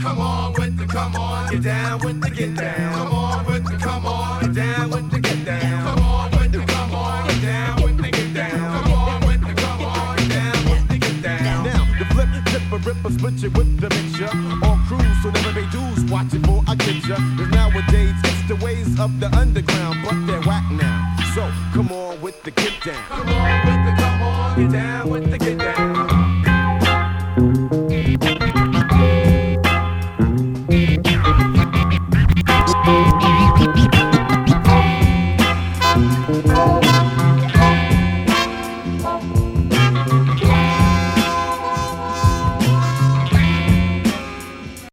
Come on with the come on, get down with the get down. Come on with the come on, get down with the get down. Come on with the come on, get down with the get down. Come on with the come on, get down with the get down. Now the flip, tip, a ripper, split it with the mixture. On cruise, so never they dudes watch it for I get ya. Cause nowadays it's the ways of the underground, but they're whack now. So come on with the get down. Come on with the come on, get down with the get down.